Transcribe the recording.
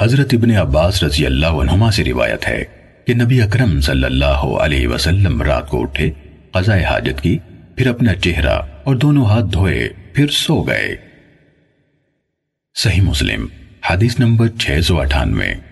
حضرت ابن عباس رضی اللہ عنہما سے روایت ہے کہ نبی اکرم صلی اللہ علیہ وسلم رات کو اٹھے قضاء حاجت کی، پھر اپنا چہرہ اور دونوں ہاتھ دھوئے، پھر سو گئے۔ صحیح مسلم، حدیث نمبر 698